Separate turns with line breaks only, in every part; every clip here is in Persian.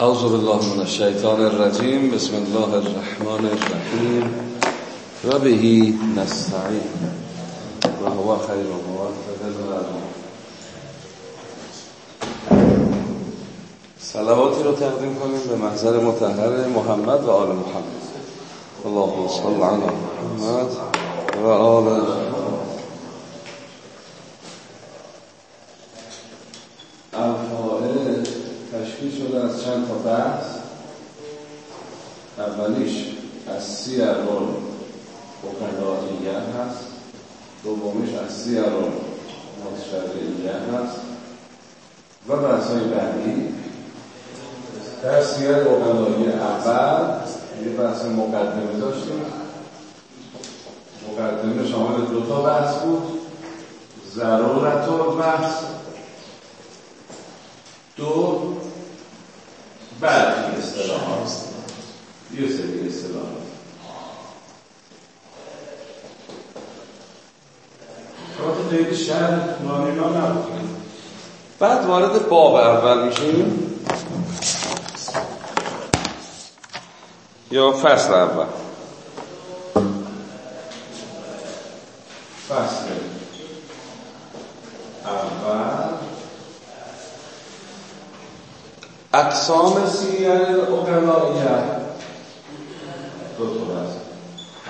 اعوذ بالله من الشیطان الرجیم. بسم الله الرحمن الرحیم. و بهی نستعین. و هو خیر و صلواتی رو تقدیم کنیم به محضر متحر محمد و آل محمد. الله صل علی محمد و آل تشکیل شده از چند تا بحث اولیش از سیر رو اقلاییت هست. دومیش از سیر رو متشرعیت هست. و بحث های بعدی. در سیر اقلایی اول یه بحث مقدمه داشتیم. مقدمه شامل دو تا بحث بود. ضرورت و بحث دو برخی اصطلاحات. یه سری اصطلاحات. شما خیلی شهر نامینا نبودیم بعد وارد باب اول میشیم. یا فصل اول. فصل اول. اقسام سیر اقلاییت دو تا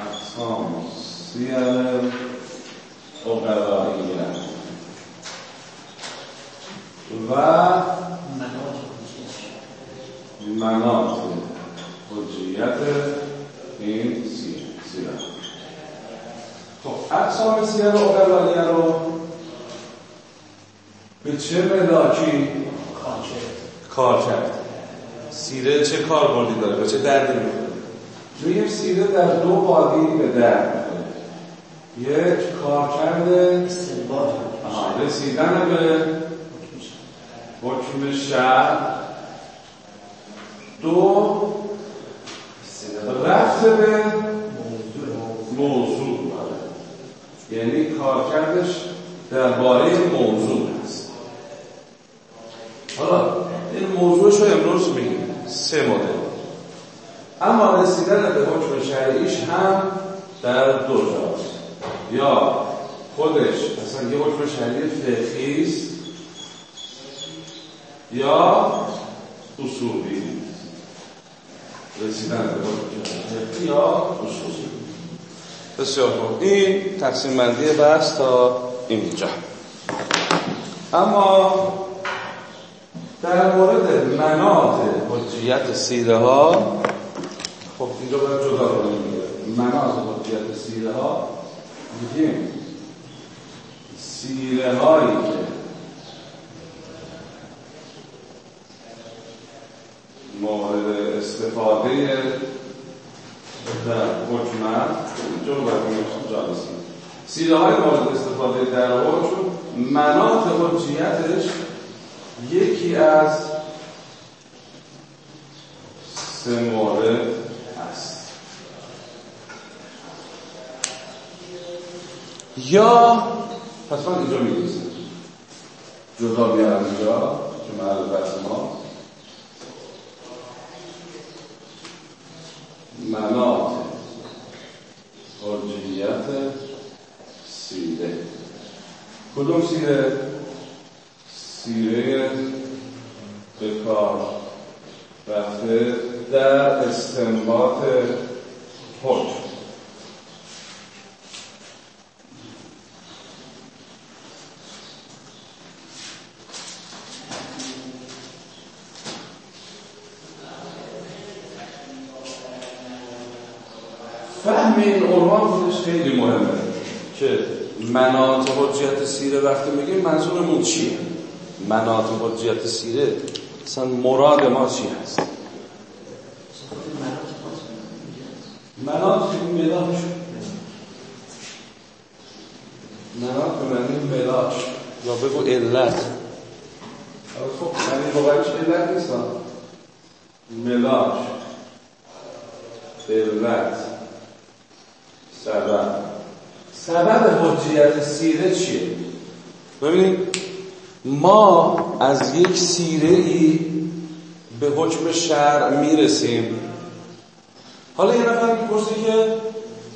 اقسام. سیر اقلاییت و مناط حجیت این سیر خب اقسام سیر اقلاییه رو به چه ملاکی کار کرد. سیره چه کاربردی داره؟ و چه دردی میگیم سیره در دو بادی به درد یک کارکرد رسیدن به حکم شهر. دو رفت به موضوع. یعنی کارکردش درباره موضوع هست. حالا این موضوعش رو امروز میگیم. سه مدل. اما رسیدن به حکم شرعیش هم در دو جاست. یا خودش اصلا یه حکم شرعی فقهی یا اصولی. رسیدن به حکم یا اصولی. بسیار خوب. این تقسیم بندی بحث تا اینجا. اما در مورد مناط حجیت سیره ها خب اینجا باید جدا کنیم مناط حجیت سیره ها میگیم سیره هایی که مورد استفاده در حکمت اینجا باید جا سیره های مورد استفاده در حکم مناط حجیتش یکی از سه مورد است یا پس من اینجا میگیزم جدا بیارم اینجا که محل بحث ما. مناط حجیت سیره. کدوم سیره؟ سیره به کار رفته در استنباط حکم. عنوان خودش خیلی مهمه. که مناط حجیت سیره وقتی میگیم منظورمون چیه؟ مناط حجیت سیره اصلا مراد ما چی هست؟ مناط ملاش مناط به معنی ملاش یا بگو علت. خب معنی واقعیش علت نیست؟ ملاش علت. سبب. سبب حجیت سیره چیه؟ ببینید ما از یک سیره ای به حکم شرع می‌رسیم. حالا یه نفر می‌پرسه که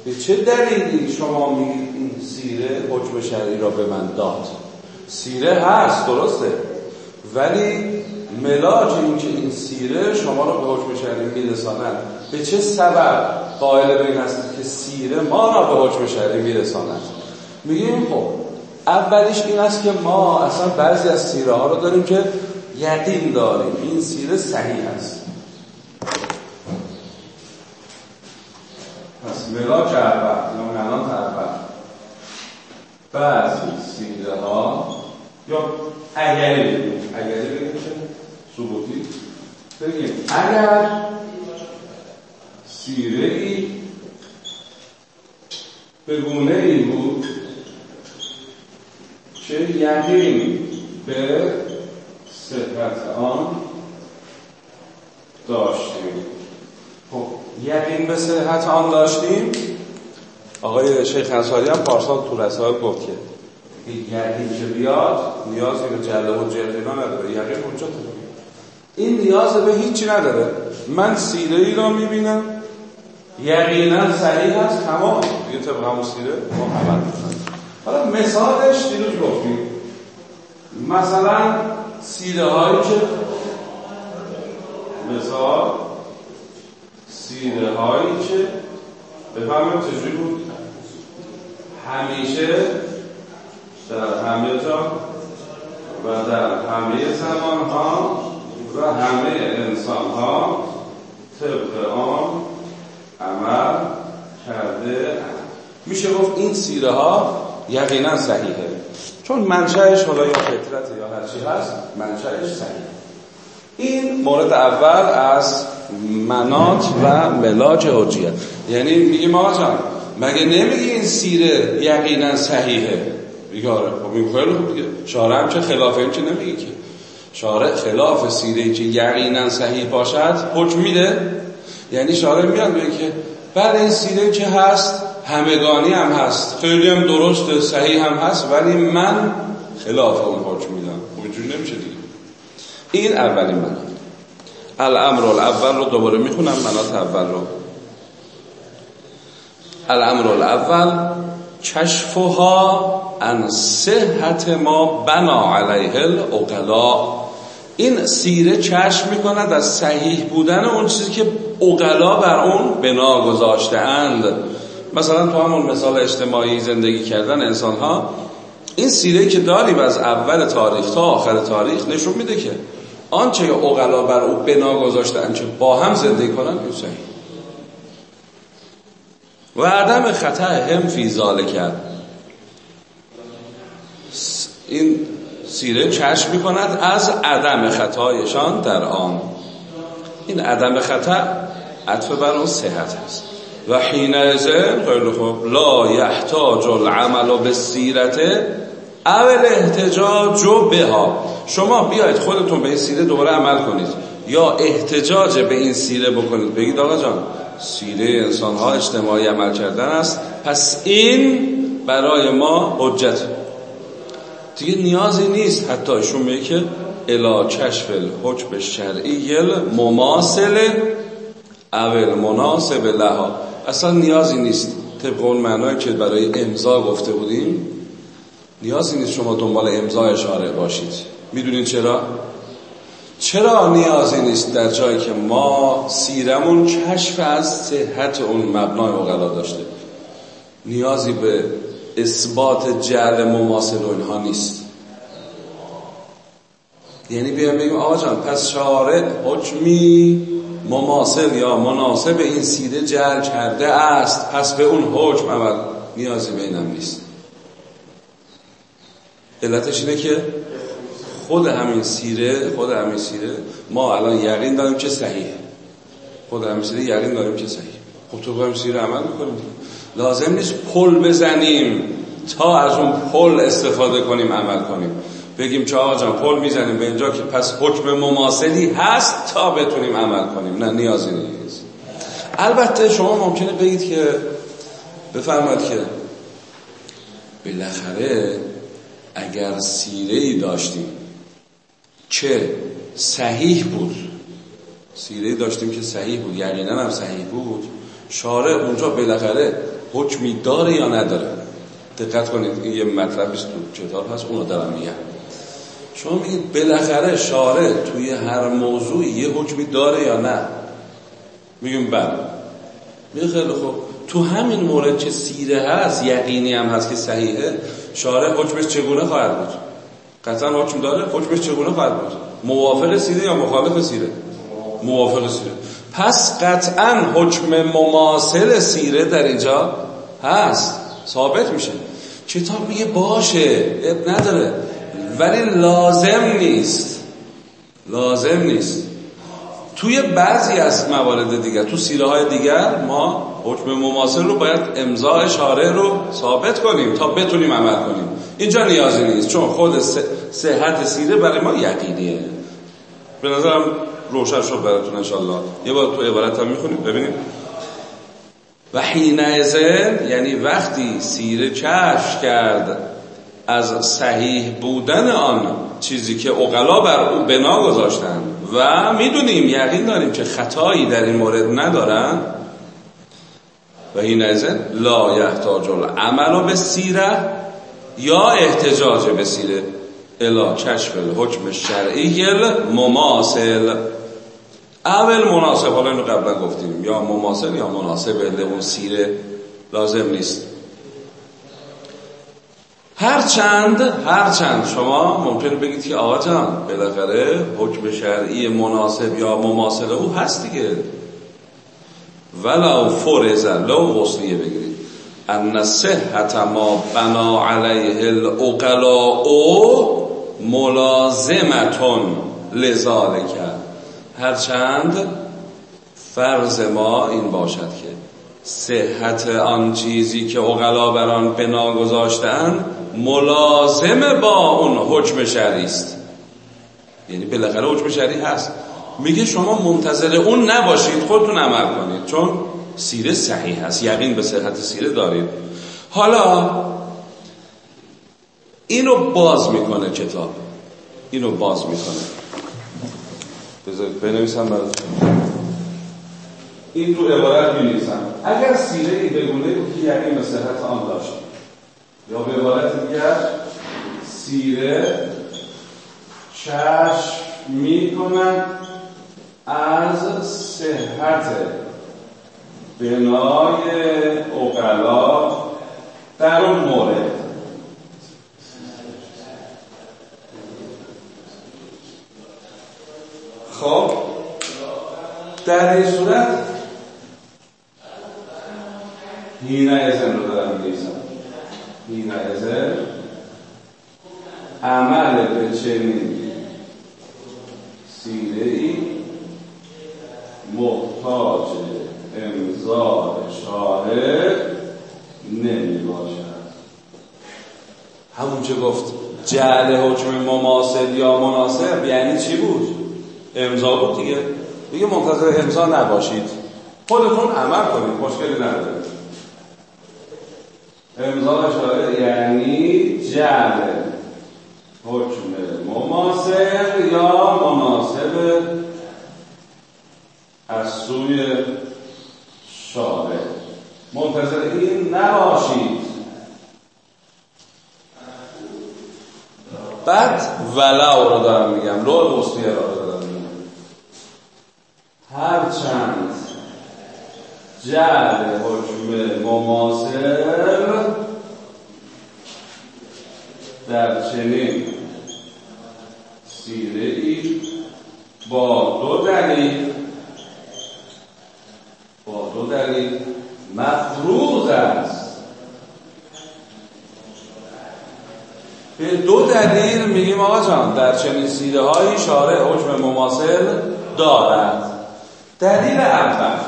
به چه دلیلی شما میگید این سیره حکم شرعی را به من داد؟ سیره هست درسته. ولی ملاج این که این سیره شما را به حکم شرعی میرساند به چه سبب؟ قائل به این هستید که سیره ما را به حکم شرعی میرساند. میگیم خب اولیش این است که ما اصلا بعضی از سیره ها رو داریم که یقین داریم. این سیره صحیح است. پس ملاک اول یا منات اول بعضی سیره ها یا اگری بگیم اگری بگیم که ثبوتی بگیم اگر سیره ای به گونه ای بود که یقین به صحت آن داشتیم. خب یقین به صحت آن داشتیم؟ آقای شیخ انصاری هم پارسال تو رسائل گفت که یقین که بیاد نیازی به جله و جلدینا نداره. یقین حجت این نیاز به هیچی نداره. من سیره ای را می‌بینم. یقینا صحیح هست تمام. یه طبق همون سیره ما عمل حالا مثالش دیروز گفتیم. مثلا سیره هایی که مثال سیره هایی که بفهمیم چجوری بود؟ همیشه در همه جا و در همه زمان ها و همه انسان ها طبق آن عمل کرده. میشه گفت این سیره ها یقینا صحیحه. چون منشأش حالا یا فطرت یا هر چی هست منشأش صحیحه. این مورد اول از منات و ملاج حجیت یعنی میگی ما جان مگه نمیگی این سیره یقینا صحیحه؟ میگه آره. خب این خیلی خوب دیگه. شارع هم چه خلاف این چه نمیگه که؟ شارع خلاف سیره که یقینا صحیح باشد حکم میده. یعنی شارع میاد میگه که بعد این سیره که هست همگانی هم هست. خیلی هم درست صحیح هم هست ولی من خلاف اون حکم میدم. خب اینجوری نمیشه دیگه. این اولین منات الامر الاول رو دوباره می‌خونم منات اول رو. الامر الاول کشفها ان صحت ما بنا علیه الاغلا این سیره کشف می‌کند از صحیح بودن اون چیزی که اغلا بر اون بنا گذاشته اند مثلا تو همون مثال اجتماعی زندگی کردن انسان ها این سیره که داریم از اول تاریخ تا آخر تاریخ نشون میده که آنچه اغلا بر او بنا گذاشتن چه با هم زندگی کنن این صحیح. و عدم خطا هم فی کرد این سیره چشم می کند از عدم خطایشان در آن. این عدم خطا عطف بر اون صحت هست. و حین ازن خیلی خوب لا یحتاج العمل به سیرت اول احتجاج به ها شما بیاید خودتون به این سیره دوباره عمل کنید. یا احتجاج به این سیره بکنید. بگید آقا جان سیره انسان ها اجتماعی عمل کردن است. پس این برای ما حجت. دیگه نیازی نیست. حتی ایشون میگه که الا کشف الحکم شرعی مماثل اول مناسب لها. اصلا نیازی نیست. طبق اون معنایی که برای امضا گفته بودیم نیازی نیست شما دنبال امضا اشاره باشید. می‌دونید چرا؟ چرا نیازی نیست در جایی که ما سیرمون کشف از صحت اون مبنای اقلا داشته نیازی به اثبات جعل مماثل و اینها نیست. یعنی بیایم بگیم آقا جان پس شارع حکمی مماثل یا مناسب این سیره جعل کرده است پس به اون حکم عمل نیازی به اینم نیست. علتش اینه که خود همین سیره خود همین سیره ما الان یقین داریم که صحیحه. خود همین سیره یقین داریم که صحیح خب تو همین سیره عمل می‌کنیم لازم نیست پل بزنیم. تا از اون پل استفاده کنیم عمل کنیم. بگیم چه آقا جان پل می‌زنیم به اینجا که پس حکم مماثلی هست تا بتونیم عمل کنیم. نه نیازی نیست. البته شما ممکنه بگید که بفرمایید که بالاخره اگر سیره ای داشتیم که صحیح بود؟ سیره داشتیم که صحیح بود یقینا هم صحیح بود. شارع اونجا بالاخره حکمی داره یا نداره؟ دقت کنید این یه مطلبی تو کتاب هست اونو دارم میگم. شما میگید بالاخره شارع توی هر موضوعی یه حکمی داره یا نه؟ میگیم بله. میگه خیلی خوب. تو همین مورد که سیره هست یقینی هم هست که صحیحه شارع حکمش چگونه خواهد بود؟ قطعا حکم داره حکمش چگونه خواهد بود؟ موافق سیره یا مخالف سیره؟ موافق سیره. پس قطعا حکم مماثل سیره در اینجا هست ثابت میشه. کتاب میگه باشه اب نداره. ولی لازم نیست. لازم نیست. توی بعضی از موارد دیگر تو سیره های دیگر ما حکم مماثل رو باید امضاء شارع رو ثابت کنیم تا بتونیم عمل کنیم. اینجا نیازی نیست چون خود صحت سیره برای ما یقینیه. به نظرم روشن شد براتون انشالله یه بار تو عبارت هم می‌خونیم ببینیم. و حینئذن یعنی وقتی سیره کشف کرد از صحیح بودن آن چیزی که اقلا بر او بنا گذاشتن و می‌دونیم یقین داریم که خطایی در این مورد ندارن و این ازن لا یحتاج العمل به سیره یا احتجاج به سیره الا کشف الحکم شرعی مماثل اول مناسب حالا اینو قبلا گفتیم یا مماثل یا مناسب اون سیره لازم نیست. هرچند هرچند شما ممکن بگید که آقا جان بالاخره حکم شرعی مناسب یا مماثل او هست دیگه. ولو فرز لو غصلیه بگیرید. ان صحت ما بنا علیه الاقلاء ملازمتون کرد هرچند فرض ما این باشد که صحت آن چیزی که اقلا بر آن بنا گذاشتن ملازم با اون حکم شرعی است. یعنی بالاخره حکم شرعی هست. میگه شما منتظر اون نباشید خودتون عمل کنید. چون سیره صحیح هست یقین به صحت سیره دارید. حالا اینو باز می‌کنه کتاب. اینو باز می‌کنه. بذارید بنویسم براتون این رو عبارت می‌نویسم. اگر سیره ای بگونه که به صحت آن داشت یا به عبارت دیگر سیره چشم می‌کنند از صحت بنای اقلا در اون مورد. خب. در این صورت هینه ازن رو دارم میگیسم هینه ازن عمل به چنین سیره ای محتاج امضاء شاهد نمی باشد همون چه گفت جعل حکم مماثل یا مناسب یعنی چی بود؟ امضا بود دیگه. دیگه منتظر امضا نباشید. خودتون عمل کنید مشکلی نداره. امضا شاره یعنی جعل حکم مماثل یا مناسب از سوی شاره منتظر این نباشید. بعد ولو رو دارم میگم. لو مستیه را دارم هرچند جعل حکم مماثل در چنین سیره ای با دو دلیل با دو دلیل مفروض است. به دو دلیل میگیم آقا جان در چنین سیره های شارع حکم مماثل دارد. دلیل اول.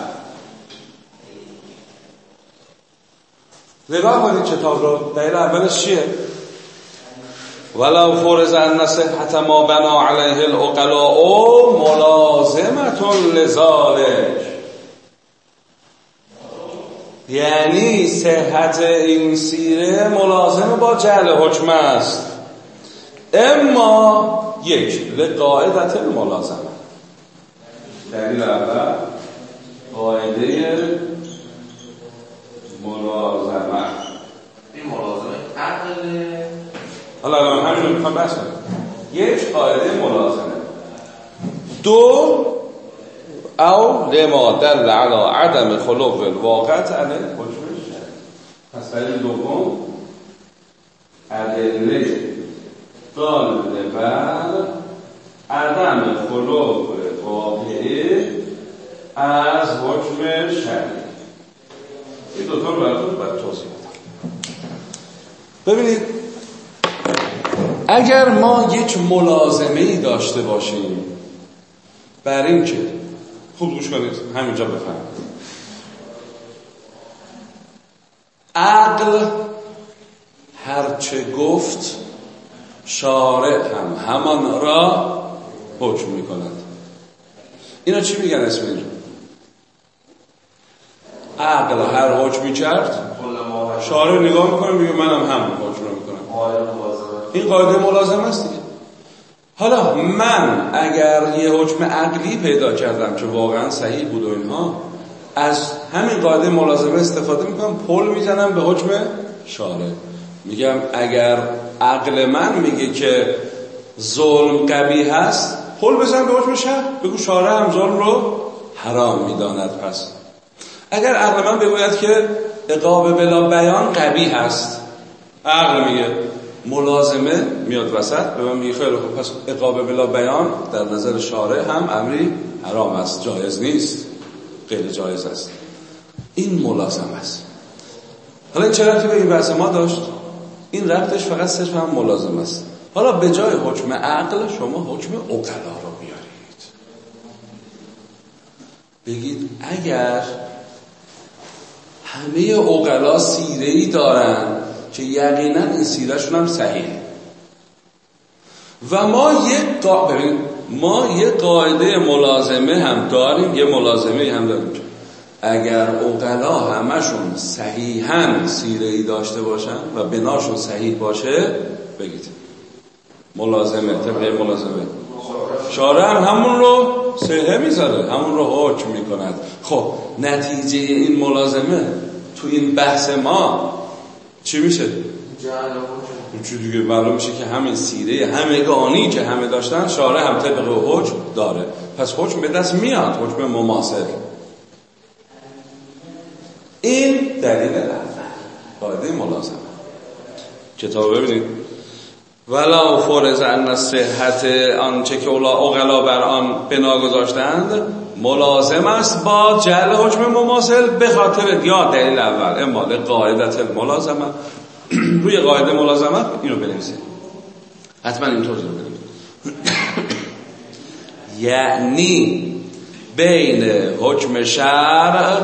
نگاه کنید کتاب رو. دلیل اولش چیه؟ ولو فرض ان صحت ما بنا علیه الاقلاء ملازمت لذالک یعنی صحت این سیره ملازم با جعل حکم است. اما یک لقاعدت ملازمه دلیل اول قاعده ملازمه
این ملازمه عقل.
حالا الان همین رو می‌خوام بحث کنم. یک قاعده ملازمه. دو او لما دل على عدم خلق الواقع علی حکم پس دلیل دوم ادله دال بر عدم خلق واقعی از حکم شرعی این دوتا رو براتون باید توضیح ببینید اگر ما یک ملازمه ای داشته باشیم بر این که خوب گوش کنید همینجا بفهمید عقل هرچه گفت شارع هم همان را حکم می کند اینا چی میگن اسم این عقل هر حکمی کرد شارع نگاه می‌کنه میگه منم هم حکم رو می‌کنم. این قاعده ملازم است دیگه. حالا من اگر یه حکم عقلی پیدا کردم که واقعا صحیح بود و اینها از همین قاعده ملازمه استفاده می‌کنم پل می‌زنم به حکم شارع میگم اگر عقل من میگه که ظلم قبیح هست پل بزن به حکم شهر؟ بگو شارع هم ظلم رو حرام می‌داند پس. اگر عقل من بگوید که اقاب بلا بیان قبیح هست عقل میگه ملازمه میاد وسط به من میگه خیلی خوب پس اقاب بلا بیان در نظر شارع هم امری حرام است جایز نیست. غیر جایز است. این ملازم است. حالا چه رفتی به این بحث ما داشت؟ این ربطش فقط صرف هم ملازم است. حالا به جای حکم عقل شما حکم اقلا رو بیارید. بگید اگر همه اقلا سیره ای دارن که یقینا این سیرهشون هم صحیحه. و ما یک قا... ما یه قاعده ملازمه هم داریم یه ملازمه هم داریم. اگر اوقلا همشون صحیحا سیره ای داشته باشن و بناشون صحیح باشه بگید. ملازمه طبقه ملازمه. شارع هم همون رو سهه می‌ذاره همون رو حکم می‌کند. خب نتیجه این ملازمه تو این بحث ما چی میشه؟ چی دیگه؟ معلوم میشه که همین سیره همگانی که همه داشتن شارع هم طبق حکم داره. پس حکم به دست میاد حکم مماثل. این دلیل اول. قاعده ملازمه. کتاب ببینید. ولا فرض ان صحت آنچه که اولا اغلا بر آن بنا گذاشتند ملازم است با جل حکم مماثل به خاطر یا دلیل اول اما قاعدت ملازمه. روی قاعده ملازمه اینو بنویسید. حتما این توضیح بدید یعنی بین حکم شرع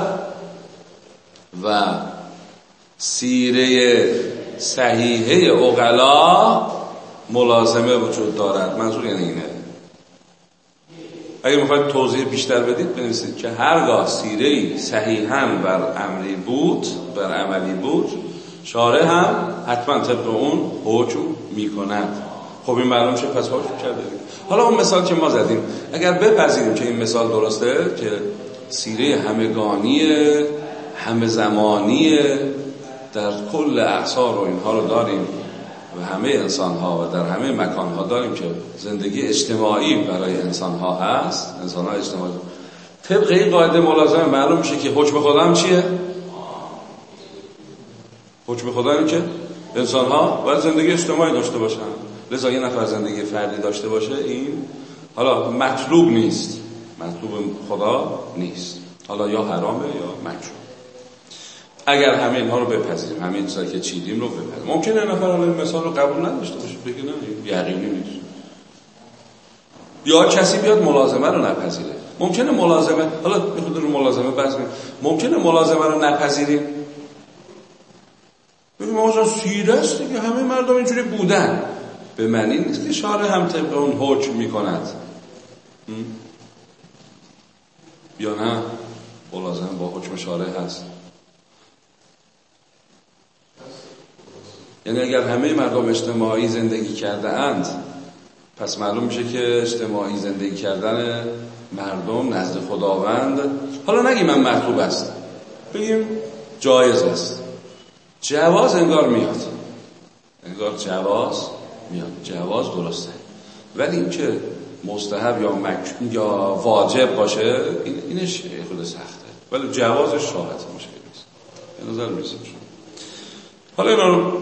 و سیره صحیحه اغلا ملازمه وجود دارد. منظور یعنی اینه. اگر می‌خواید توضیح بیشتر بدید بنویسید که هرگاه سیره صحیحا بر امری بود بر عملی بود شارع هم حتما طبق اون حکم می‌کند. خب این معلوم شد پس حکم کرده حالا اون مثال که ما زدیم اگر بپذیریم که این مثال درسته که سیره همگانی همه زمانی در کل احصار و اینها رو داریم. و همه انسان ها و در همه مکان ها داریم که زندگی اجتماعی برای انسان ها هست انسان ها اجتماعی. طبق این قاعده ملازمه معلوم میشه که حکم خدا هم چیه؟ حکم خدا این که انسان ها باید زندگی اجتماعی داشته باشن. لذا یه نفر زندگی فردی داشته باشه این حالا مطلوب نیست. مطلوب خدا نیست. حالا یا حرامه یا مکروه. اگر همه اینها رو بپذیریم همه چیزایی که چیدیم رو بپذیریم. ممکنه نفر حالا این مثال رو قبول نداشته باشه بگه نه یقینی نیست. یا کسی بیاد ملازمه رو نپذیره. ممکنه ملازمه حالا می‌خواد رو ملازمه بحث ممکنه ملازمه رو نپذیریم؟ بگیم آقا سیره است دیگه همه مردم اینجوری بودن. به معنی نیست که شارع هم طبق اون حکم می‌کند. یا نه؟ ملازمه با حکم شارع هست. یعنی اگر همه مردم اجتماعی زندگی کرده اند پس معلوم میشه که اجتماعی زندگی کردن مردم نزد خداوند حالا نگیم من مطلوب است بگیم جایز است جواز انگار میاد. انگار جواز میاد. جواز درسته. ولی اینکه مستحب یا مک... یا واجب باشه این اینش خود سخته. ولی جوازش راحت میشه. به نظر می‌رسه. حالا اینا رو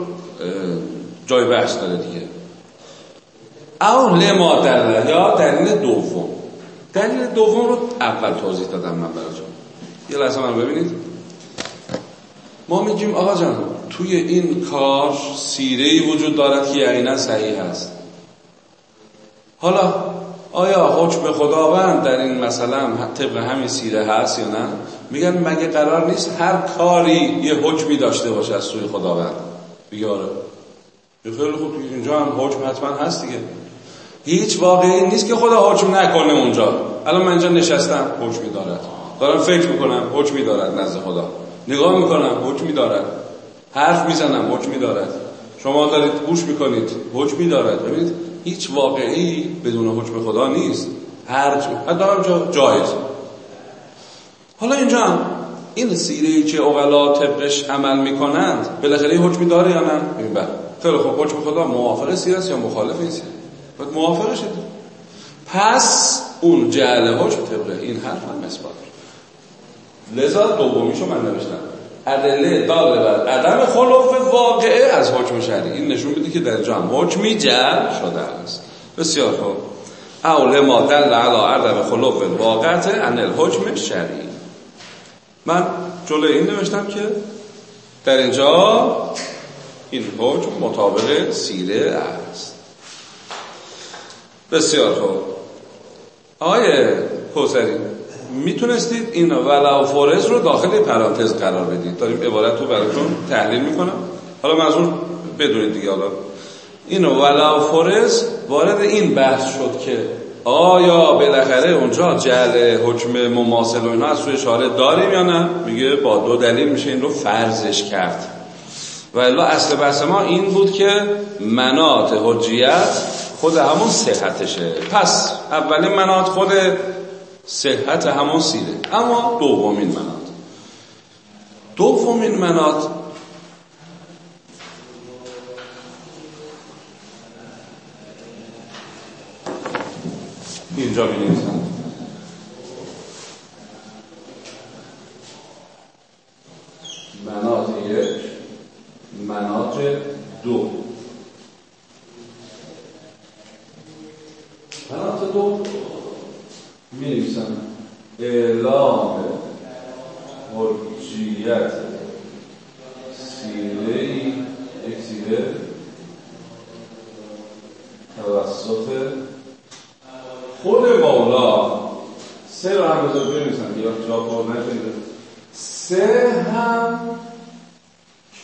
جای بحث داره دیگه. او لما دلیل یا دلیل دوم؟ دلیل دوم رو اول توضیح دادم من براتون یه لحظه من ببینید. ما میگیم آقا جان توی این کار سیره وجود دارد که یقینا صحیح هست. حالا آیا حکم خداوند در این مثلا طبق همین سیره هست یا نه؟ میگن مگه قرار نیست هر کاری یه حکمی داشته باشه از سوی خداوند؟ بگه آره. خیلی خوب اینجا هم حکم حتما هست دیگه. هیچ واقعی نیست که خدا حکم نکنه اونجا. الان من اینجا نشستم حکمی دارد. دارم فکر می‌کنم حکمی دارد نزد خدا. نگاه می‌کنم حکمی دارد. حرف می‌زنم حکمی دارد. شما دارید گوش می‌کنید حکمی دارد. ببینید هیچ واقعی بدون حکم خدا نیست. هر حتی جا جایز. حالا اینجا این سیره که اوغلا طبقش عمل می‌کنند بالاخره حکمی داره یا نه؟ بله. خیلی خب حکم خدا موافق سیره است یا مخالف این سیره باید موافق شد پس اون جعل حکم طبق این حرف هم مثبت لذا دومیشو من نوشتم. ادله داله بر عدم خلوف واقعه از حکم شرعی. این نشون میده که در جام حکمی جعل شده است. بسیار خوب. اول ما دل علی عدم خلوف واقعه ان الحکم شرعی. من جلوی این نوشتم که در اینجا این حکم مطابق سیره است. بسیار خوب. آقای کوسری می‌تونستید این ولو فورز رو داخل پرانتز قرار بدید؟ داریم عبارت رو براتون تحلیل می‌کنم. حالا منظور بدونید دیگه حالا. این ولو فورز وارد این بحث شد که آیا بالاخره اونجا جعل حکم مماثل و اینا از سوی شارع داریم یا نه؟ میگه با دو دلیل میشه این رو فرضش کرد. و الا اصل بحث ما این بود که منات حجیت خود همون صحتشه. پس اولین منات خود صحت همون سیره. اما دومین منات دومین منات اینجا می نویسم. منات یک منات دو. منات دو می نویسم. اعلام حجیت سیره یک سیره توسط خود مولا سه رو هم بذار بنویسم یا جا پر نشده سه هم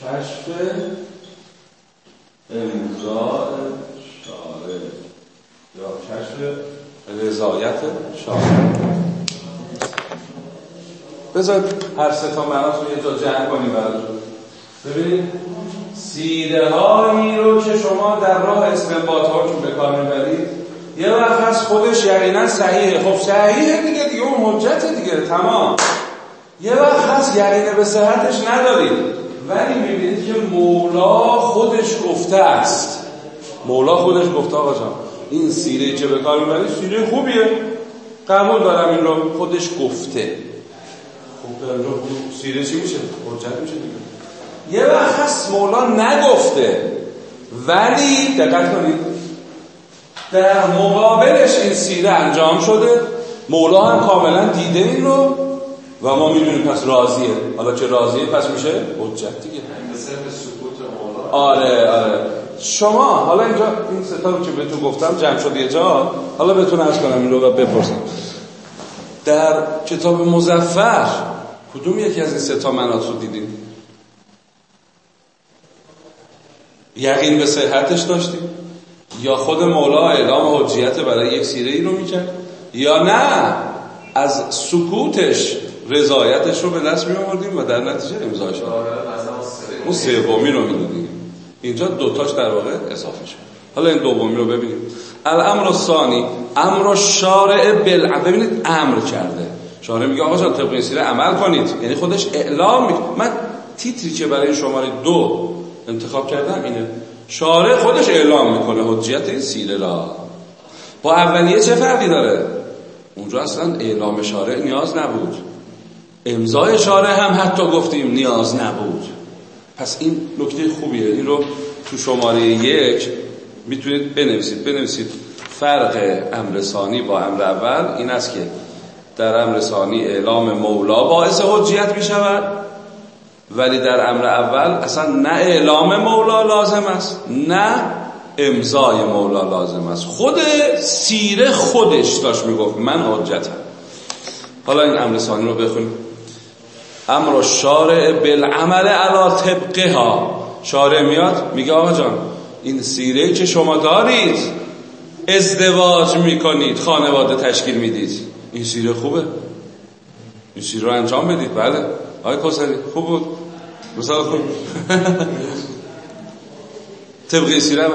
کشف امضاء شارع. یا کشف رضایت شارع. بذار هر سه تا منات رو یه جا جمع کنیم براتون. ببینید سیده هایی رو که شما در راه استنباط هاتون به کار می‌برید یه وقت هست خودش یقینا صحیحه. خب صحیحه دیگه دیگه اون حجت دیگه. تمام. یه وقت هست یقینه به صحتش ندارید ولی می‌بینید که مولا خودش گفته است. مولا خودش گفته آقا جان این سیره که به کار می‌برید سیره خوبیه. قبول دارم این رو. خودش گفته. خب سیره چی میشه؟ حجت میشه دیگه. یه وقت هست مولا نگفته. ولی دقت کنید در مقابلش این سیره انجام شده. مولا هم کاملا دیده این رو. و ما می‌دونیم پس راضیه. حالا چه راضیه؟ پس میشه؟ حجت دیگه. آره آره. شما حالا اینجا این ستا رو که بهتون گفتم جمع شد یه جا. حالا بهتون ارز کنم این رو و بپرسم. در کتاب مزفر کدوم یکی از این ستا منات رو دیدیم یقین به صحتش داشتیم یا خود مولا اعلام حجیت برای یک سیره ای رو می‌کرد یا نه از سکوتش رضایتش رو به دست می آوردیم و در نتیجه امضاش اون سومی رو می‌دادیم اینجا دوتاش در واقع اضافه شد. حالا این دومی رو ببینیم. الامر الثانی امر شارع بل ببینید امر کرده. شارع میگه آقا جان طبق این سیره عمل کنید. یعنی خودش اعلام می‌کنه من تیتری که برای شماره دو انتخاب کردم اینه. شارع خودش اعلام می‌کنه حجیت این سیره را. با اولیه چه فرقی داره؟ اونجا اصلا اعلام شارع نیاز نبود. امضای شارع هم حتی گفتیم نیاز نبود. پس این نکته خوبیه. این رو تو شماره یک می‌تونید بنویسید. بنویسید فرق امر ثانی با امر اول این است که در امر ثانی اعلام مولا باعث حجیت می شود ولی در امر اول اصلا نه اعلام مولا لازم است نه امضای مولا لازم است. خود سیره خودش داشت می‌گفت من حجتم. حالا این امر ثانی رو بخونیم. امر شارع بالعمل علا طبقها. شارع میاد؟ میگه آقا جان این سیره که شما دارید ازدواج می‌کنید خانواده تشکیل می‌دید. این سیره خوبه. این سیره رو انجام بدید. بله. آقای کسری خوب بود. مثال خوب طبق سیره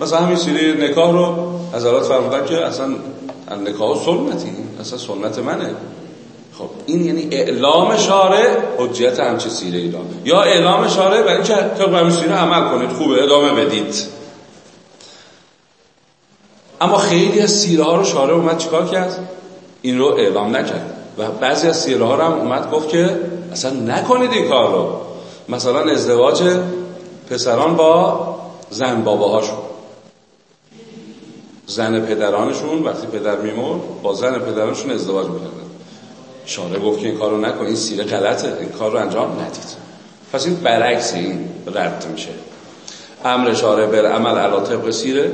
مثلا همین سیره نکاح رو از حالات فرمودن که اصلا نکاح سنتی اصلا سنت منه. خب این یعنی اعلام شارع حجیت همچه سیره اعلام یا اعلام شارع برای اینکه طبق همین سیره عمل کنید خوبه ادامه بدید. اما خیلی از سیره ها رو شارع اومد چیکار کرد؟ این رو اعلام نکرد. و بعضی از سیره ها رو هم اومد گفت که اصلا نکنید این کار رو. مثلا ازدواج پسران با زن باباهاشون زن پدرانشون وقتی پدر میمون با زن پدرانشون ازدواج می‌کردن. شارع گفت که این کار رو نکن این سیره غلطه این کار رو انجام ندید. پس این برعکس این رد میشه. امر شارع بر عمل علا طبق سیره.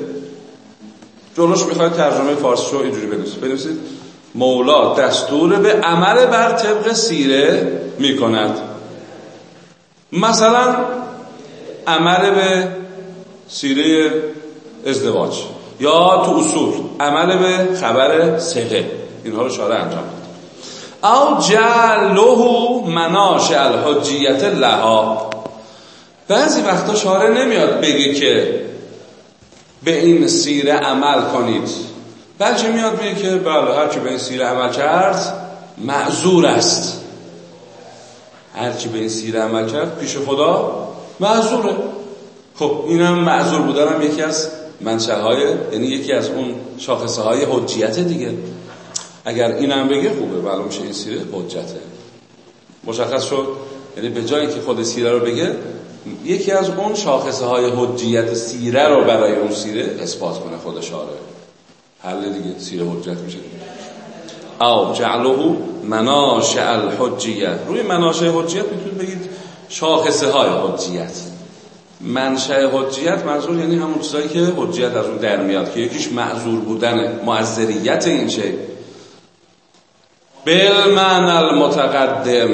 جلوش می‌خواید ترجمه فارسی رو اینجوری بنویسید. بنویسید مولا دستور به عمل بر طبق سیره می‌کند. مثلا عمل به سیره ازدواج یا تو اصول عمل به خبر سقه اینها رو شارع انجام داد او جعله مناش الحجیت لها. بعضی وقتا شارع نمیاد بگه که به این سیره عمل کنید. بلکه میاد میگه که بله هر به این سیره عمل کرد معذور است. هر به این سیره عمل کرد پیش خدا معذوره. خب اینم معذور بودن یکی از منشه های یعنی یکی از اون شاخصه های حجیت دیگه. اگر اینم بگه خوبه معلوم میشه این سیره حجته. مشخص شد یعنی به جایی که خود سیره رو بگه یکی از اون شاخصه های حجیت سیره رو برای اون سیره اثبات کنه خود شاره حل دیگه سیره حجت میشه. او جعله مناشع الحجیت. روی مناشع حجیت می‌تونید بگید شاخصه های حجیت. منشأ حجیت منظور یعنی همون چیزایی که حجیت از اون در میاد که یکیش معذور بودن معذریت این شی. بالمعنى المتقدم.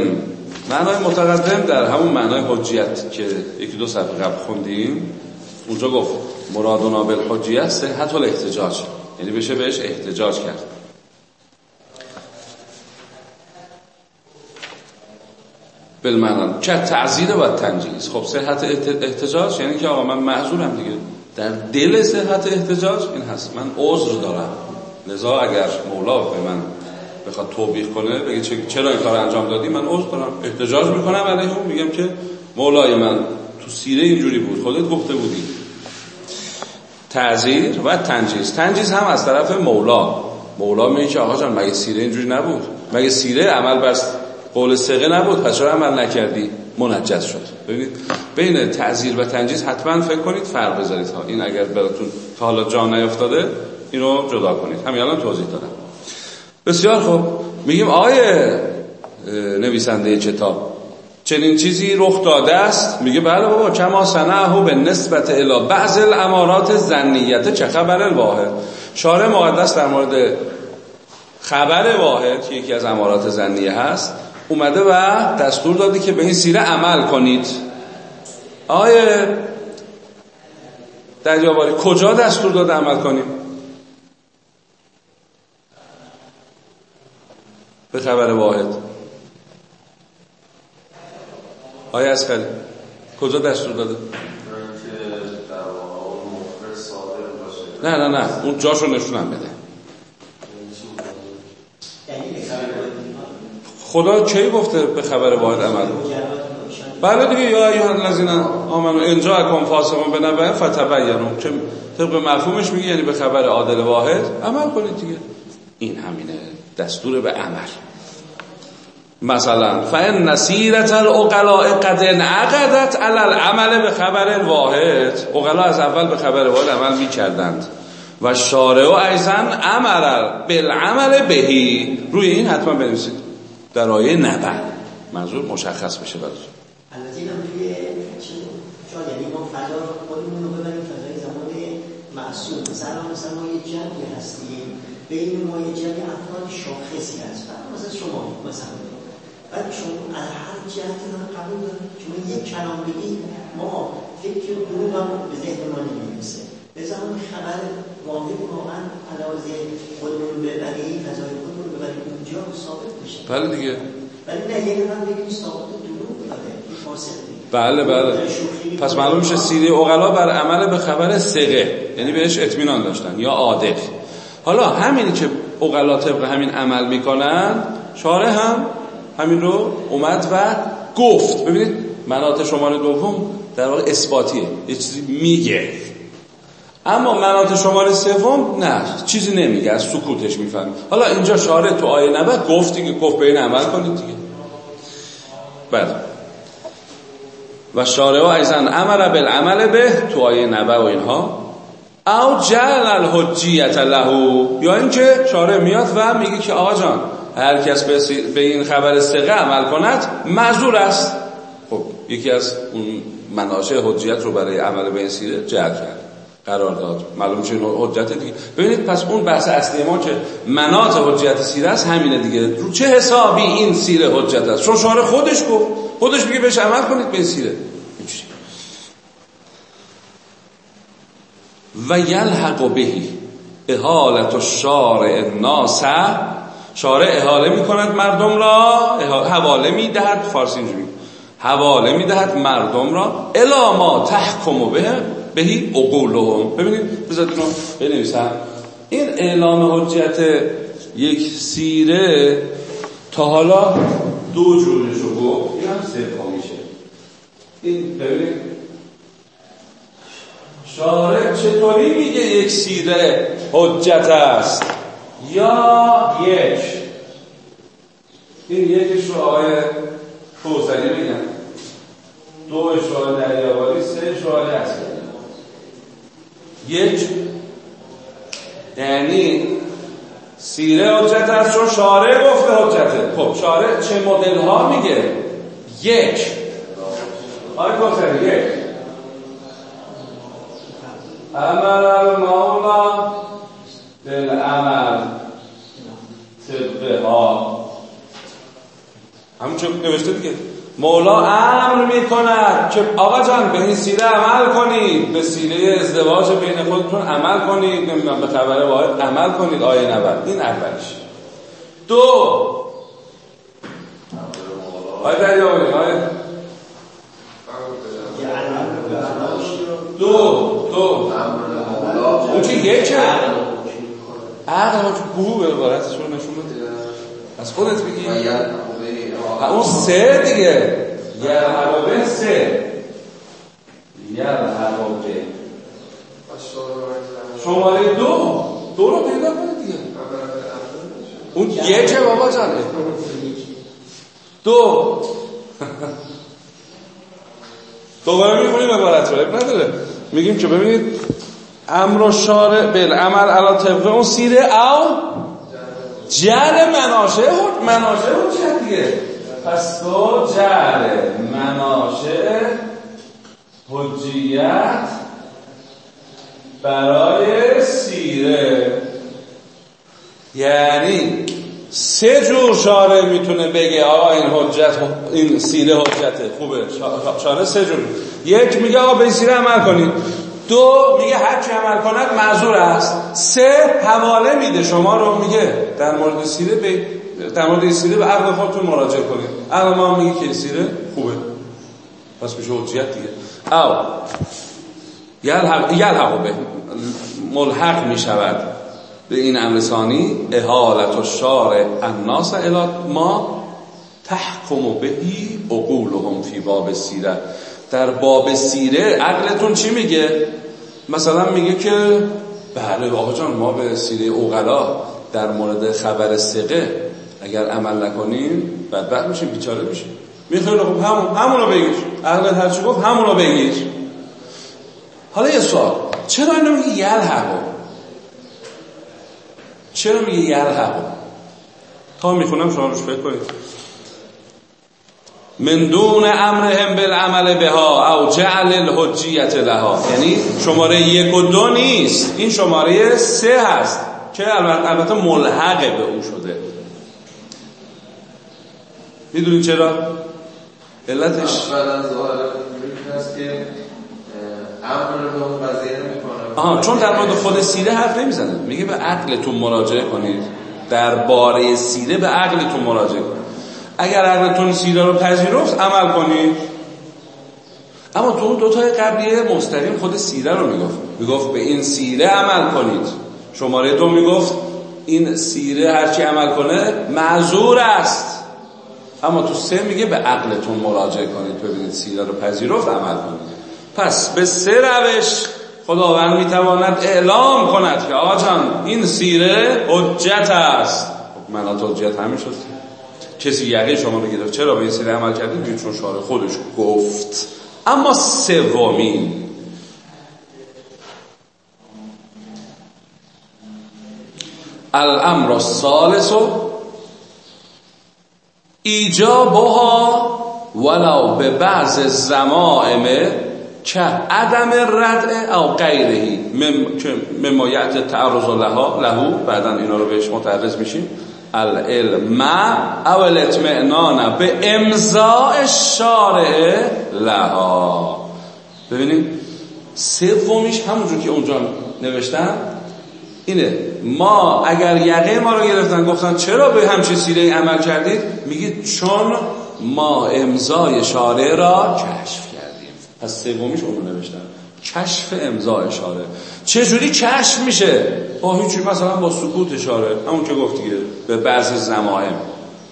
معنای متقدم در همون معنای حجیت که یکی دو صفحه قبل خوندیم. اونجا گفت مرادنا بالحجیت صحت الاحتجاج. یعنی بشه بهش احتجاج کرد. بالمعنی. که تعذیر و تنجیز. خب صحت احتجاج یعنی که آقا من معذورم دیگه. در دل صحت احتجاج این هست. من عذر دارم. لذا اگر مولا به من بخواد توبیخ کنه بگه چرا این کار انجام دادی؟ من عذر دارم. احتجاج می‌کنم علیه اون. میگم که مولای من تو سیره اینجوری بود. خودت گفته بودی. تعذیر و تنجیز. تنجیز هم از طرف مولا. مولا میگه آقا جان مگه سیره اینجوری نبود؟ مگه سیره عمل بر قول سقه نبود. پس چرا عمل نکردی؟ منجز شد. ببینید بین تعذیر و تنجیز حتما فکر کنید فرق بذارید. ها این اگر براتون تا حالا جا نیافتاده اینو جدا کنید. همین الان توضیح دادم. بسیار خوب. میگیم آیه نویسنده کتاب. چنین چیزی رخ داده است؟ میگه بله بابا کما سنعه به نسبت الی بعض الامارات زنیت چه خبر الواحد؟ شارع مقدس در مورد خبر واحد که یکی از امارات زنیه هست اومده و دستور داده که به این سیره عمل کنید. آیه دریاباری کجا دستور داده عمل کنیم؟ به خبر واحد. آیا از کجا دستور داده؟ نه نه نه اون جاشو نشونم بده. خدا کی گفته به خبر واحد عمل؟ بله دیگه یا ایها الذین آمنو ان جاءکم فاسق بنبأ فتبینوا که طبق مفهومش میگه یعنی به خبر عادل واحد عمل کنید دیگه. این همینه دستور به عمل. مثلا فان نسیرت العقلاء قد انعقدت علی العمل به خبر واحد. عقلا از اول به خبر واحد عمل می‌کردند. و شارع و ایزن امر بالعمل بهی. روی این حتما بنویسید. در آیه نبع منظور مشخص بشه براتون
البته یعنی فضا فضای معصوم. بین ما یه جمعی افراد شاخصی هست مثلا شما مثلا. بعد شما از هر جهتی قبول دارید شما یک کلام ما فکر هم به ذهن ما نمی‌رسه. زمان خبر واقعی واقعا علاوه خودمون ببریم فضای ببریم اونجا ثابت بشه
بله دیگه.
ولی نه یه نفر بگیم ثابت دروغ داده این فاسد
بله بله. پس معلوم میشه سیره اقلا بر عمل به خبر سقه یعنی بهش اطمینان داشتن یا عادل. حالا همینی که اقلا طبق همین عمل می‌کنن شارع هم همین رو اومد و گفت. ببینید مناط شماره دوم در واقع اثباتیه. یه چیزی میگه. اما مناط شماره سوم نه چیزی نمیگه از سکوتش می‌فهمی حالا اینجا شارع تو آیه نبه گفت دیگه گفت به عمل کنید دیگه. بله. و شارع و ایزن امر بالعمل به تو آیه نبه و اینها. او جعل الحجیت له یا اینکه شارع میاد و میگه که آقا جان هر کس به این خبر سقه عمل کند معذور است. خب یکی از اون مناشه حجیت رو برای عمل به این سیره جعل کرد. قرار داد. معلوم میشه حجت دیگه. ببینید پس اون بحث اصلی ما که منات حجیت سیره است همینه دیگه. رو چه حسابی این سیره حجت است؟ چون شارع خودش گفت. خودش میگه بهش عمل کنید به سیره. و یلحق بهی احالت و شارع الناس. شارع احاله می‌کند مردم را. حواله می‌دهد. فارسی اینجوری. حواله می‌دهد مردم را. الا ما تحکم به بهی اقولهم. ببینید بذارید اینو بنویسم. این اعلام حجت یک سیره تا حالا دو جورش رو گفت. این هم میشه. این ببینید. شارع چطوری میگه یک سیره حجت است؟ یا یک. این یکش رو آقای کوسری میگن. دو شعار دریاواری سه شعار اصلی. یک یعنی سیره حجت است چون شارع گفته حجته. خب شارع چه مدل ها میگه؟ یک. آقای کوسری یک. امر المولا بالعمل طبقه ها همون چه نوشته دیگه؟ مولا امر می‌کند که آقا جان به این سیره عمل کنید به سیره ازدواج بین خودتون عمل کنید نمی‌دونم به خبر واحد عمل کنید آیه نبر این اولیش دو. آیه دریابانی آیه. دو. دو. اون که یکه عقل ها که گوه به عبارتش رو نشون بده. از خودت بگی. اون سه دیگه یه حرابه سه یه حرابه شماره دو دو رو پیدا کنید دیگه اون یکه بابا جانه دو دوباره می‌خونیم عبارت رو نداره میگیم که ببینید امر و شارع بالعمل علا طبق اون سیره او جعل مناشه مناشه حجت دیگه پس تو جعل مناشه حجیت برای سیره. یعنی سه جور شارع می‌تونه بگه آقا این حجت این سیره حجته. خوبه. شارع سه جور. یک میگه آقا به این سیره عمل کنید. دو میگه هر چی عمل کند معذور است. سه حواله میده. شما رو میگه در مورد سیره به در مورد سیره به عقل خودتون مراجعه کنید. عقل ما میگه که سیره خوبه. پس میشه حجیت دیگه. او یلحق یلحق به ملحق می شود به این امر ثانی احالت و شار الناس الى ما تحکم بهی عقولهم فی باب سیره. در باب سیره عقلتون چی میگه؟ مثلا میگه که بله آقا جان ما به سیره اوغلا در مورد خبر سقه اگر عمل نکنیم بدبخت میشیم بیچاره میشیم می‌خوای خب همون همونو بگیر عقل هر چی گفت؟ همونو بگیر حالا یه سوال. چرا اینو میگه یلحقو چرا میگه یلحقو تا می‌خونم شما روش فکر کنید. من دون امرهم بالعمل بها او جعل الحجیت لها. یعنی شماره یک و دو نیست. این شماره سه هست که البته ملحقه به او شده می‌دونید چرا؟ علتش
بعد از ظاهر هست که امر به اون قضیه نمی‌کنه
آها چون در مورد خود سیره حرف نمی‌زنه. میگه به عقلتون مراجعه کنید. در باره سیره به عقلتون مراجعه کنید. اگر عقلتون سیره رو پذیرفت عمل کنید. اما تو اون دوتای قبلیه مستقیم خود سیره رو می‌گفت. می‌گفت به این سیره عمل کنید. شماره دو می‌گفت این سیره هرچی عمل کنه معذور است. اما تو سه میگه به عقلتون مراجعه کنید ببینید سیره رو پذیرفت عمل کنید. پس به سه روش خداوند می‌تواند اعلام کند که آقا جان این سیره حجت است. خب منات حجت همین شد. کسی یقه شما گرفت. چرا به این سیره عمل کردید چون شارع خودش گفت. اما سومین. الامر الثالث ایجابها ولو به بعض زمائم که عدم ردع او غیرهی. ممایت تعرض لها لهو. بعدا اینا رو بهش متعرض میشیم. العلم او الاطمئنان به امضاء شارع لها. ببینیم سومیش همونجور که اونجا نوشتن اینه. ما اگر یقه ما رو گرفتن گفتن چرا به همچین سیره عمل کردید؟ میگید چون ما امضای شارع را کشف کردیم. پس سومیش اون نوشتن. کشف امضای شارع. جوری کشف میشه؟ با هیچی مثلا با سکوت شارع. همون که گفتی به بعض زمائم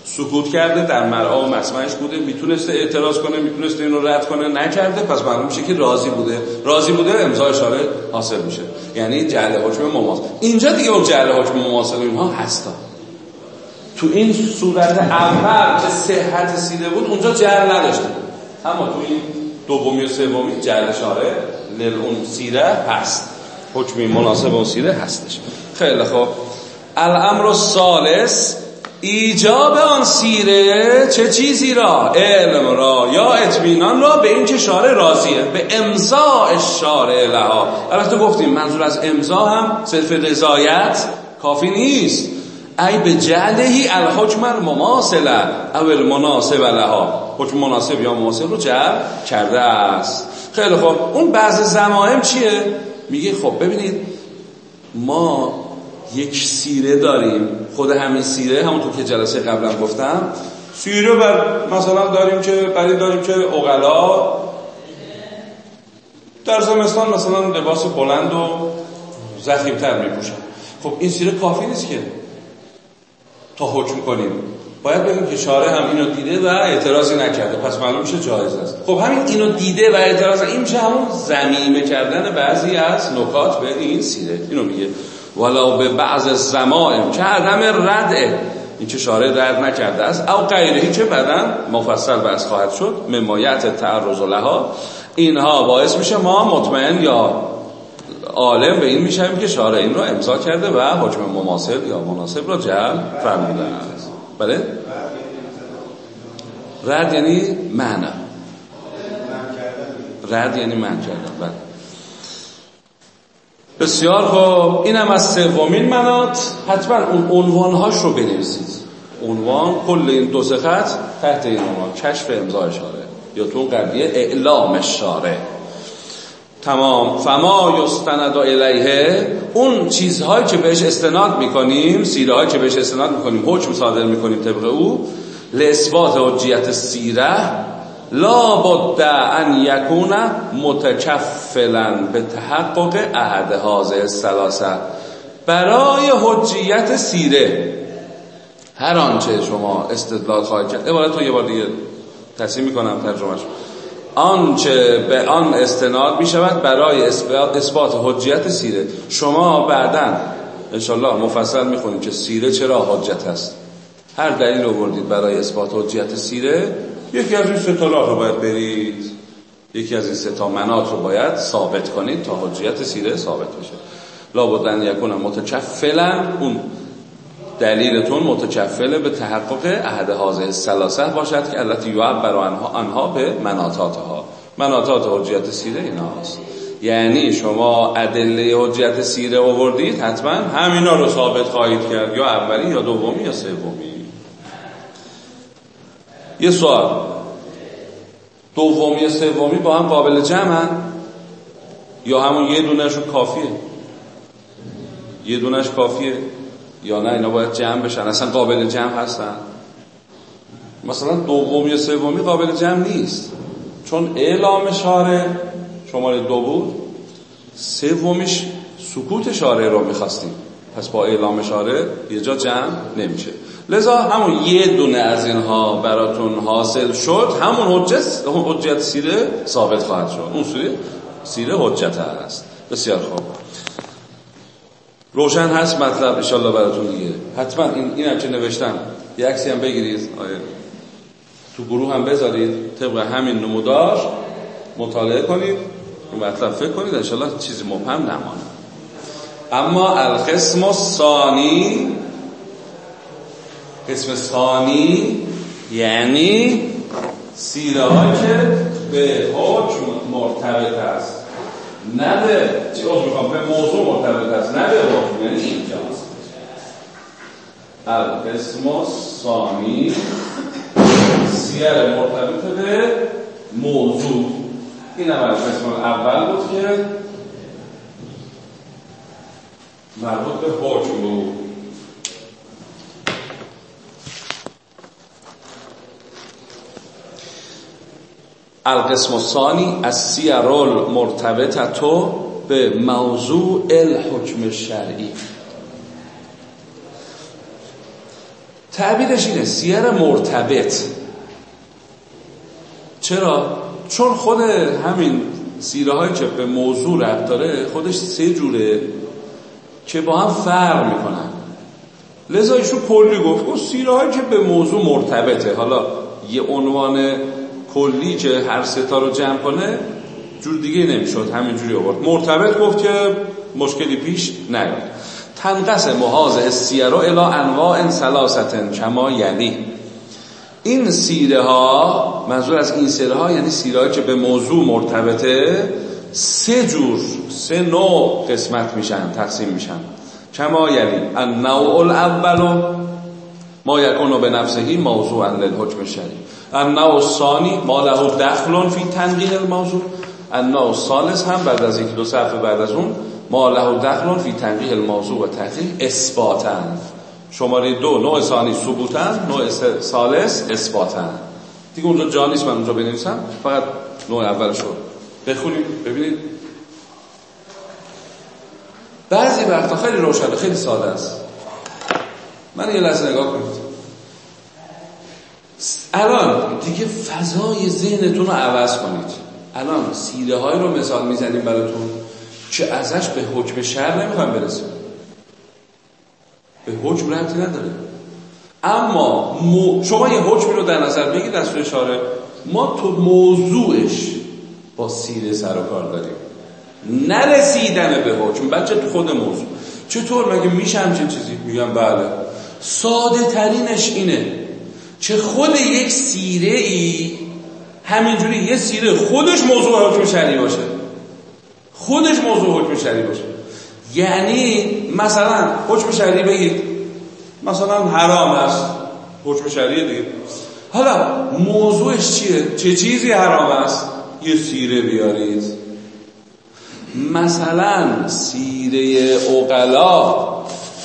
سکوت کرده در مرعا و مسمعش بوده می‌تونسته اعتراض کنه می‌تونسته اینو رد کنه. نکرده پس معلوم میشه که راضی بوده. راضی بوده امضای شارع حاصل میشه. یعنی جعل حکم مماثل. اینجا دیگه اون جعل حکم مماثل اینها هستا. تو این صورت اول که صحت سیده بود اونجا جعل نداشته اما تو این دومی و سومی جعل شارع لل اون سیره هست. حکمی مناسب اون سیره هستش. خیلی خوب. الامر الثالث ایجاب آن سیره چه چیزی را؟ علم را یا اطمینان را؟ به این شارع راضیه به امضاء شارع لها البته گفتیم منظور از امضا هم صرف رضایت کافی نیست. ای به جعلهی الحکم المماثله او المناسب لها. حکم مناسب یا مماثل رو جعل کرده است. خیلی خوب. اون بعض زمائم چیه؟ میگه خب ببینید ما یک سیره داریم. خود همین سیره همونطور که جلسه قبلا گفتم. سیره بر مثلا داریم که برای داریم که اغلا در زمستان مثلا لباس بلند و زخیمتر میپوشن. خب این سیره کافی نیست که تا حکم کنیم. باید بگیم که شارع هم اینو دیده و اعتراضی نکرده. پس معلوم میشه جایز است. خب همین اینو دیده و اعتراض این میشه همون زمیمه کردن بعضی از نکات به این سیره. اینو میگه. ولو به بعض زمائم که عدم ردعه. این که شارع رد نکرده است. او غیرهی که بعدا مفصل بحث خواهد شد. ممایت تعرض لها اینها باعث میشه ما مطمئن یا عالم به این میشیم که شارع این رو امضا کرده و حکم مماثل یا مناسب را جعل فرموده است بله؟ رد یعنی معنی. رد یعنی من کردن. بله. بسیار خوب. اینم از سومین منات حتما اون عنوانهاش رو بنویسید. عنوان کل این دو خط تحت این عنوان. کشف امضای شاره یا تو قبلیه اعلام شاره تمام. فما یستند الیه. اون چیزهایی که بهش استناد می‌کنیم سیره هایی که بهش استناد می‌کنیم حکم صادر می‌کنیم طبق او لاثبات حجیت سیره لا بد ان یکون متکفلا به تحقق احد هذه الثلاثه برای حجیت سیره. هر آنچه شما استدلال خواهید کرد. عبارت رو یه بار دیگه تصمیم می‌کنم ترجمهش. آنچه به آن استناد می شود برای اثبات حجیت سیره. شما بعدا انشالله مفصل می‌خونید که سیره چرا حجت است. هر دلیل رو بردید برای اثبات حجیت سیره. یکی از این ستالات رو باید برید. یکی از این ستا منات رو باید ثابت کنید تا حجیت سیره ثابت بشه. لا بودن یکون متکفلا اون دلیلتون متکفل به تحقق احد حاضر سلاسه باشد که التي یعبر آنها آنها به مناطاتها مناطات حجیت سیره اینا هست یعنی شما ادله حجیت سیره آوردید حتما همینا رو ثابت خواهید کرد یا اولی یا دومی یا سومی. یه سوال. دومی سومی با هم قابل جمعن؟ یا همون یه دونهشون کافیه؟ یه دونش کافیه؟ یا نه اینا باید جمع بشن. اصلا قابل جمع هستن؟ مثلا دومی سومی قابل جمع نیست. چون اعلام شاره شماره دو بود. سومیش سکوت شاره رو می‌خواستیم. پس با اعلام شاره یه جا جمع نمیشه. لذا همون یه دونه از اینها براتون حاصل شد. همون حجت حجت سیره ثابت خواهد شد. اون سیره سیره حجت هست. بسیار خوب. روشن هست مطلب انشالله براتون دیگه. حتما این این چه نوشتم یه عکسی هم بگیرید. آیه. تو گروه هم بذارید. طبق همین نمودار مطالعه کنید. رو مطلب فکر کنید. انشالله چیزی مبهم نمانه. اما القسم ثانی قسم ثانی یعنی سیره که به حکم مرتبط است. نه به چی می‌خوام؟ به موضوع مرتبط است نه به حکم. یعنی اینجاست القسم ثانی سیر مرتبط به موضوع. این اول قسم اول بود که مربوط به حکم بود. القسم الثانی از سیرال مرتبط تو به موضوع الحکم شرعی. تعبیرش اینه سیر مرتبط. چرا؟ چون خود همین سیره هایی که به موضوع ربط داره خودش سه جوره که با هم فرق می‌کنن. لذا کلی گفت گفت سیره هایی که به موضوع مرتبطه. حالا یه عنوان کلی هر ستا رو جمع کنه جور دیگه نمی‌شد همینجوری آورد. مرتبط گفت که مشکلی پیش نیاد. تنقص محاض السیرو الا انواع سلاستن کما یعنی. این سیره ها منظور از این سیره ها یعنی سیره که به موضوع مرتبطه سه جور سه نوع قسمت میشن تقسیم میشن. کما یعنی. النوع الاول ما یکونو به نفسهی موضوع للحکم شریف. النوع الثانی ما له دخل فی تنقیح الموضوع. النوع الثالث هم بعد از یک دو صفحه بعد از اون ما له دخل فی تنقیح الموضوع و تحقیق اثباتن شماره دو نوع ثانی ثبوتن نوع ثالث اثباتن دیگه اونجا جا نیست من اونجا بنویسم. فقط نوع اولش رو بخونید ببینید. بعضی وقتا خیلی روشنه خیلی ساده است. من یه لحظه نگاه کنید. الان دیگه فضای ذهنتون رو عوض کنید. الان سیره های رو مثال می‌زنیم براتون که ازش به حکم شهر نمی‌خوایم برسیم. به حکم ربطی نداره. اما شما یه حکمی رو در نظر بگید سوی شاره ما تو موضوعش با سیره سر و کار داریم. نرسیدن به حکم. بچه تو خود موضوع. چطور؟ مگه میشه همچین چیزی؟ میگم بله. ساده ترینش اینه. چه خود یک سیره ای همینجوری یه سیره خودش موضوع حکم شرعی باشه. خودش موضوع حکم شرعی باشه. یعنی مثلا حکم شرعی بگید مثلا حرام است. حکم شرعی دیگه. حالا موضوعش چیه؟ چه چیزی حرام است؟ یه سیره بیارید. مثلا سیره اوقلا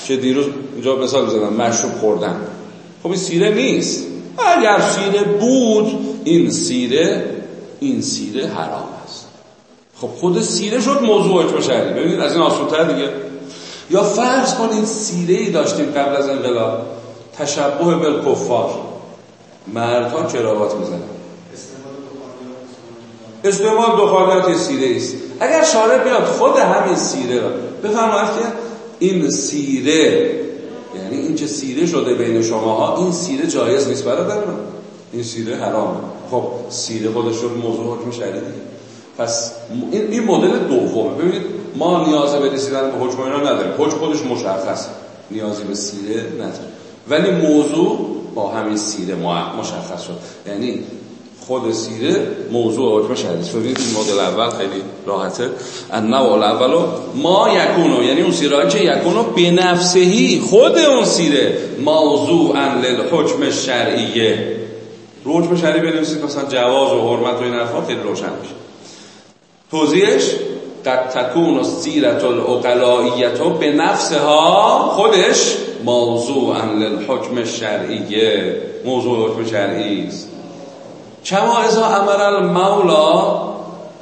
که دیروز اینجا مثال بزنم مشروب خوردن. خب این سیره نیست. اگر سیره بود این سیره این سیره حرام است. خب خود سیره شد موضوع حکم شرعی ببینید از این آسودتر دیگه. یا فرض کنید سیره ای داشتیم قبل از انقلاب. تشبه بالکفار. مردها کراوات می‌زنن. استعمال دخالت سیره است. اگر شارع بیاد خود همین سیره را. بفرماید که این سیره یعنی این که سیره شده بین شماها این سیره جایز نیست برادر من. این سیره حرامه. خب سیره خودش رو موضوع حکم شرعی پس این این مدل دومه. ببینید ما نیاز به رسیدن به حکم اینا نداریم. حکم خودش مشخص. نیازی به سیره نداریم ولی موضوع با همین سیره مشخص شد. یعنی خود سیره موضوع حکم است ببینید این مدل اول خیلی راحته. النوع الاول ما یکونو یعنی اون سیره که یکونو به نفسهی خود اون سیره. موضوع للحکم شرعیه. رو حکم شرعی بنویسید مثلا جواز و حرمت و این حرفا خیلی روشن میشه. توضیحش قد تکون سیرت العقلائیت به نفسها خودش موضوع للحکم شرعیه. موضوع حکم شرعی است. کما ازا امر المولا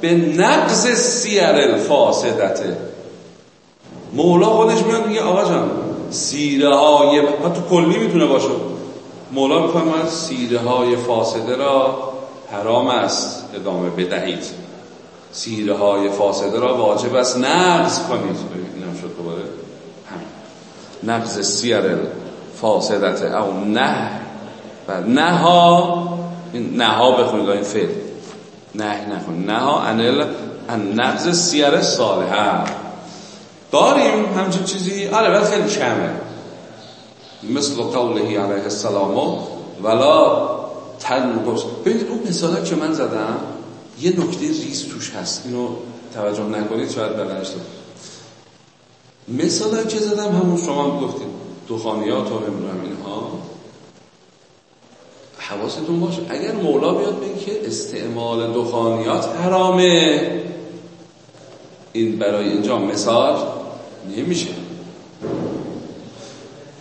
به نقض سیر الفاسدته مولا خودش میاد میگه آقا جان سیره های تو کلی می‌تونه باشه. مولا می‌فهمد سیره های فاسده را حرام است ادامه بدهید. سیره های فاسده را واجب است. نقض کنید. اینم شد دوباره. همین. نقض سیر فاسدت او نه. و نها نها بخونید این فعل. نه نخونید. نها انل ان نقض سیر صالحه داریم همچین چیزی؟ آره ولی خیلی کمه. مثل قوله علیه السلام. ولا تنقص. ببینید اون مثالا که من زدم یه نکته ریز توش هست. اینو توجه نکنید شاید بلنش مثالا که زدم همون شما گفتید. دخانیات و نمی‌دونم اینها حواستون باشه. اگر مولا بیاد بگه که استعمال دخانیات حرامه. این برای اینجا مثال نمیشه.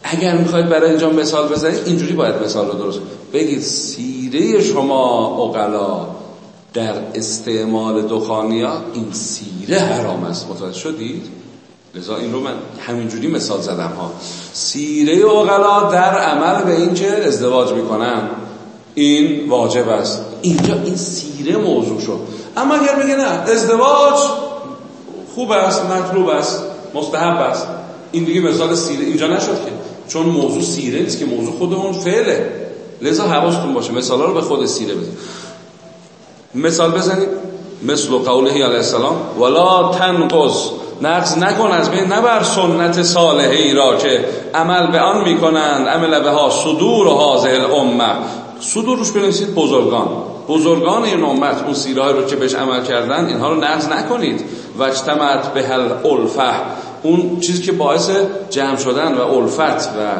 اگر می‌خواید برای اینجا مثال بزنید اینجوری باید مثال رو درست بگید سیره شما اقلا در استعمال دخانیات این سیره حرام است. متوجه شدید؟ لذا این رو من همینجوری مثال زدم ها. سیره اقلا در عمل به این که ازدواج می‌کنن. این واجب است. اینجا این سیره موضوع شد. اما اگر بگه نه ازدواج خوب است مطلوب است مستحب است. این دیگه مثال سیره اینجا نشد که. چون موضوع سیره نیست که موضوع خود اون فعله. لذا حواستون باشه مثالا رو به خود سیره بزنید. مثال بزنید. مثل قوله علیه السلام ولا تنقص نقص نکن از بین نبر سنت صالحه ای را که عمل به آن می‌کنند. عمل به ها صدور حاضر الامه صدور روش بنویسید بزرگان. بزرگان این امت اون سیره رو که بهش عمل کردن اینها رو نقض نکنید. و اجتمعت به هل الفه. اون چیزی که باعث جمع شدن و الفت و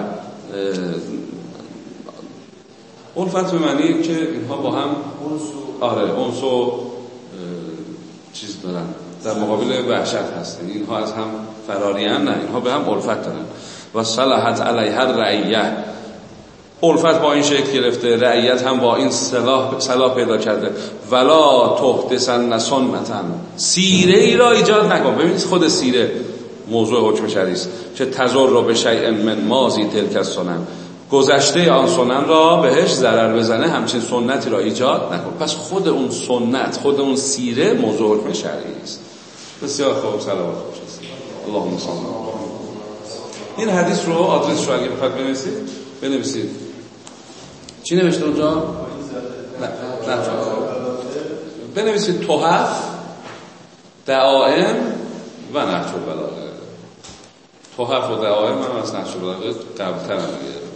الفت به معنی که اینها با هم آره اونس و چیز دارن. در مقابل وحشت هست. یعنی اینها از هم فراری هم نه اینها به هم الفت دارن. و صلاحت علیه رعیه الفت با این شکل گرفته رعیت هم با این صلاح, صلاح پیدا کرده. ولا تحدثن سنتن. سیره ای را ایجاد نکن. ببینید خود سیره موضوع حکم شرعی که تزر را به شیء من مازی تلک سنن. گذشته آن سنن را بهش ضرر بزنه همچین سنتی را ایجاد نکن. پس خود اون سنت خود اون سیره موضوع حکم شرعی است. بسیار خوب سلامت اللهم صل این حدیث رو آدرس رو اگه بخواد بنویسید بنویسید. چی نوشته اونجا؟ نه بنویسید توحف دعائم و نحچ البلاغه. توحف و دعائم هم از نحچ البلاغه قبل ترم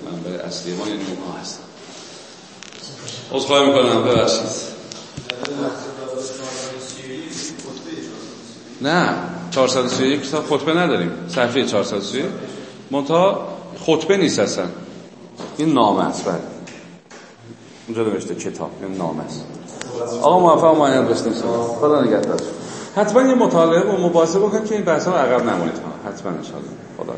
من به اصلی ما یعنی اونها هستم از خواهی می‌کنم ببخشید. نه 431 کتاب خطبه نداریم. صفحه 431 منتها خطبه نیست اصلا. این نامه است بله. اونجا نوشته کتاب این نامه است. آقا موفق معین باشید خدا نگهدار. حتما یه مطالعه و مباحثه بکنیم که این بحثا عقب نمونید. حتما ان خدا